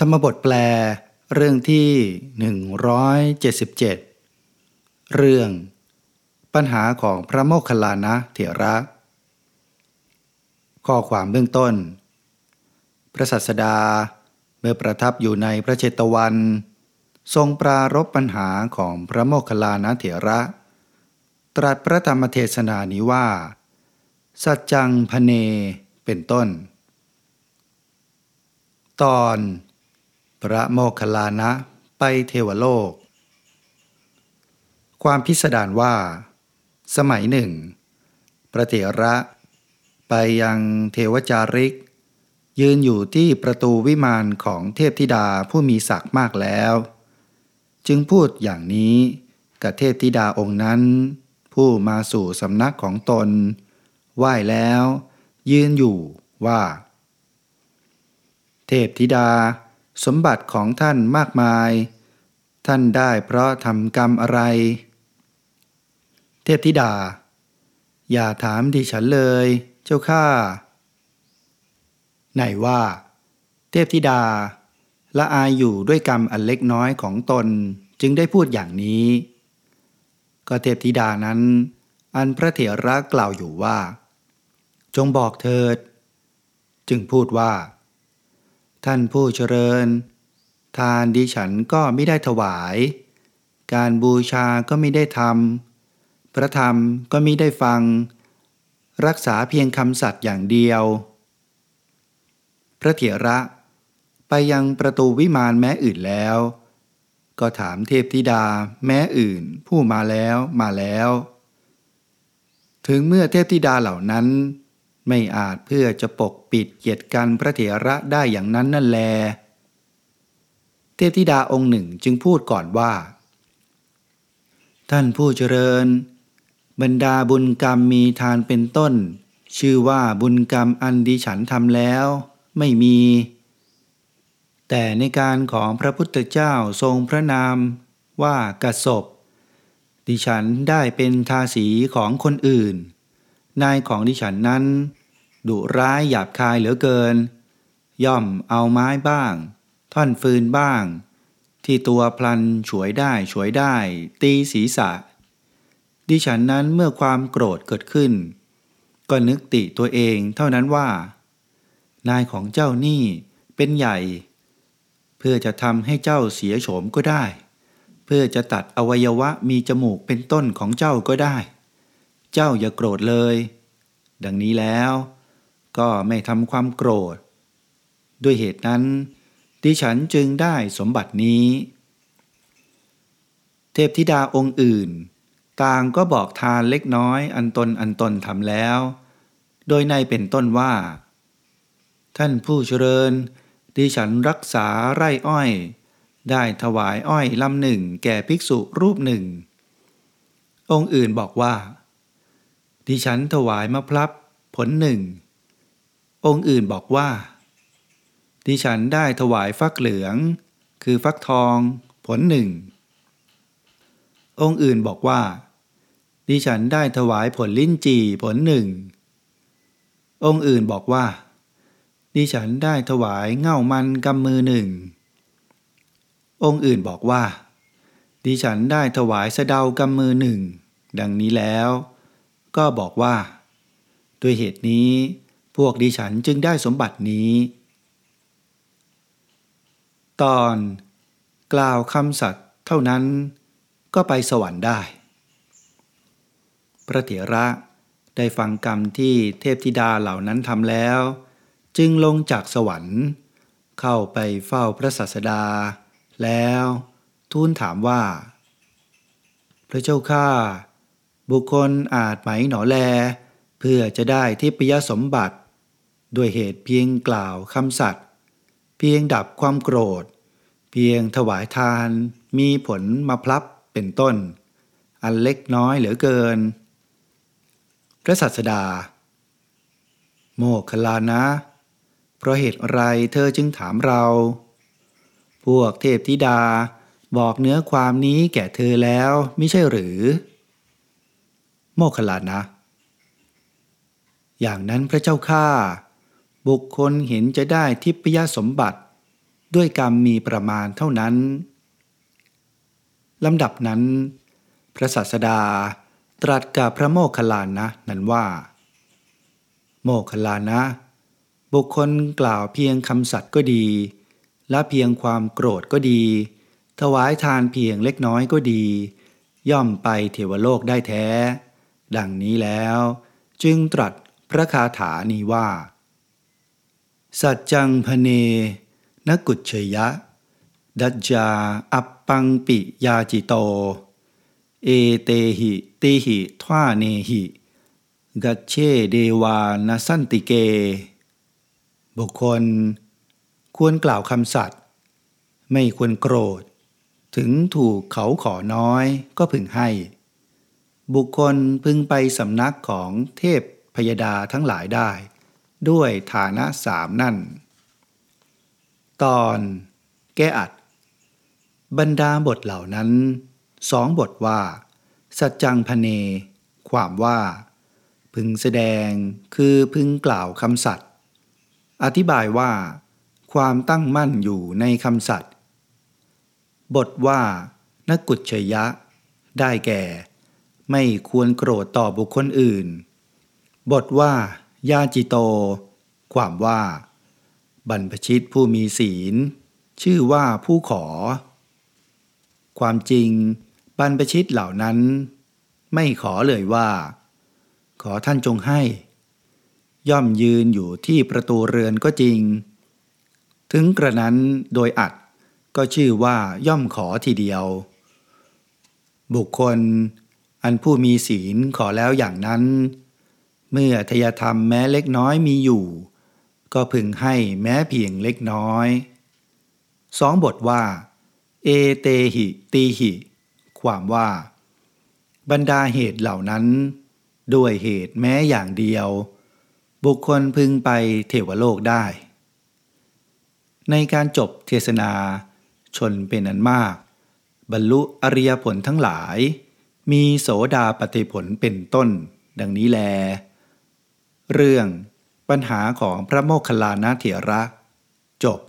ธรรมบทแปล เรื่องที่ 177 เรื่อง ปัญหาของพระโมคคัลลานะเถระ ข้อความเบื้องต้น พระสัสดาเมื่อประทับอยู่ในพระเจตวัน ทรงปรารบปัญหาของพระโมคคัลลานะเถระ ตรัสพระธรรมเทศนานี้ว่า สัจจังพเนเป็นต้น ตอน พระโมคคัลลานะไปเทวโลก ความพิสดารว่า สมัยหนึ่ง พระเถระ ไปยังเทวจาริก ยืนอยู่ที่ประตูวิมานของเทพธิดาผู้มีศักดิ์มากแล้ว จึงพูดอย่างนี้กับเทพธิดาองค์นั้น ผู้มาสู่สำนักของตน ไหว้แล้ว ยืนอยู่ว่า เทพธิดา สมบัติของท่านมากมาย ท่านได้เพราะทำกรรมอะไร เทพธิดา อย่าถามดิฉันเลยเจ้าข้าไหนว่า เทพธิดา ละอายอยู่ด้วยกรรมอันเล็กน้อยของตนจึงได้พูดอย่างนี้ ก็เทพธิดานั้น อันพระเถระกล่าวอยู่ว่า จงบอกเถิด จึงพูดว่า ท่านผู้เจริญ ทานดิฉันก็ไม่ได้ถวาย การบูชาก็ไม่ได้ทำพระธรรมก็ไม่ได้ฟัง รักษาเพียงคำสัตย์อย่างเดียว พระเถระไปยังประตูวิมานแม้อื่นแล้ว ก็ถามเทพธิดาแม้อื่นผู้มาแล้วมาแล้ว ถึงเมื่อเทพธิดาเหล่านั้น ไม่อาจเพื่อจะปกปิดเกียรติกันพระเถระได้อย่างนั้นนั่นแล เทพธิดาองค์หนึ่งจึงพูดก่อนว่า ท่านผู้เจริญ บรรดาบุญกรรมมีทานเป็นต้น ชื่อว่าบุญกรรมอันดิฉันทำแล้ว ไม่มี แต่ในการของพระพุทธเจ้าทรงพระนามว่ากระสบดิฉันได้เป็นทาสีของคนอื่น นายของดิฉันนั้น ดุร้ายหยาบคายเหลือเกิน ย่อมเอาไม้บ้าง ท่อนฟืนบ้าง ที่ตัวพลันฉวยได้ฉวยได้ ตีศีรษะ ดิฉันนั้นเมื่อความโกรธเกิดขึ้น ก็นึกติตัวเองเท่านั้นว่า นายของเจ้านี่เป็นใหญ่ เพื่อจะทำให้เจ้าเสียโฉมก็ได้ เพื่อจะตัดอวัยวะมีจมูกเป็นต้นของเจ้าก็ได้ เจ้าอย่าโกรธเลย ดังนี้แล้ว ก็ไม่ทำความโกรธ ด้วยเหตุนั้น ดิฉันจึงได้สมบัตินี้ เทพธิดาองค์อื่น ต่างก็บอกทานเล็กน้อยอันตนอันตนทำแล้ว โดยในเป็นต้นว่า ท่านผู้เจริญ ดิฉันรักษาไร่อ้อย ได้ถวายอ้อยลำหนึ่งแก่ภิกษุรูปหนึ่งองค์อื่นบอกว่า ดิฉันถวายมะพร้าวผลหนึ่ง องค์อื่นบอกว่า ดิฉันได้ถวายฟักเหลือง คือฟักทอง ผลหนึ่ง องค์อื่นบอกว่า ดิฉันได้ถวายผลลิ้นจี่ผลหนึ่ง องค์อื่นบอกว่า ดิฉันได้ถวายเง่ามันกำมือหนึ่ง องค์อื่นบอกว่า ดิฉันได้ถวายสะเดากำมือหนึ่ง ดังนี้แล้ว ก็บอกว่า ด้วยเหตุนี้ พวกดิฉันจึงได้สมบัตินี้ ตอนกล่าวคำสัตย์เท่านั้น ก็ไปสวรรค์ได้ พระเถระได้ฟังกรรมที่เทพธิดาเหล่านั้นทำแล้ว จึงลงจากสวรรค์ เข้าไปเฝ้าพระศาสดา แล้วทูลถามว่า พระเจ้าข้า บุคคลอาจไหมหนอแล เพื่อจะได้ทิพยสมบัติ ด้วยเหตุเพียงกล่าวคำสัตย์เพียงดับความโกรธ เพียงถวายทานมีผลมาพลับเป็นต้น อันเล็กน้อยเหลือเกิน พระสัสดา โมคลานะ เพราะเหตุอะไรเธอจึงถามเรา พวกเทพธิดาบอกเนื้อความนี้แก่เธอแล้วไม่ใช่หรือ โมคคลานะ อย่างนั้นพระเจ้าข้าบุคคลเห็นจะได้ทิพยสมบัติด้วยกรรมมีประมาณเท่านั้นลำดับนั้น พระศาสดาตรัสกับพระโมคคัลลานะนั้นว่า โมคคัลลานะ บุคคลกล่าวเพียงคำสัตย์ก็ดี และเพียงความโกรธก็ดี ถวายทานเพียงเล็กน้อยก็ดี ย่อมไปเทวโลกได้แท้ ดังนี้แล้ว จึงตรัสพระคาถานี้ว่า สัจจังพเน นกุจเชยะ ดัจจาอัปปังปิยาจิโต เอเตหิติหิทวาเนหิ กัจเชเดวานสันติเก บุคคล ควรกล่าวคำสัตย์ไม่ควรโกรธ ถึงถูกเขาขอน้อยก็พึงให้ บุคคลพึงไปสำนักของเทพพยดาทั้งหลายได้ ด้วยฐานะสามนั่น ตอนแก้อัด บรรดาบทเหล่านั้นสองบทว่า สัจจังพเน ความว่า พึงแสดงคือพึงกล่าวคำสัตย์อธิบายว่า ความตั้งมั่นอยู่ในคำสัตย์บทว่านักกุศยะ ได้แก่ ไม่ควรโกรธต่อบุคคลอื่น บทว่ายาจิโต ความว่า บรรพชิตผู้มีศีล ชื่อว่าผู้ขอ ความจริง บรรพชิตเหล่านั้น ไม่ขอเลยว่า ขอท่านจงให้ ย่อมยืนอยู่ที่ประตูเรือนก็จริง ถึงกระนั้นโดยอัดก็ชื่อว่าย่อมขอทีเดียว บุคคล อันผู้มีศีลขอแล้วอย่างนั้น เมื่อทยธรรมแม้เล็กน้อยมีอยู่ ก็พึงให้แม้เพียงเล็กน้อยสองบทว่า เอเตหิตีหิ ความว่า บรรดาเหตุเหล่านั้น ด้วยเหตุแม้อย่างเดียว บุคคลพึงไปเทวโลกได้ ในการจบเทศนา ชนเป็นอันมาก บรรลุอริยผลทั้งหลาย มีโสดาปฏิผลเป็นต้น ดังนี้แล เรื่องปัญหาของพระโมคคัลลานะเถระ จบ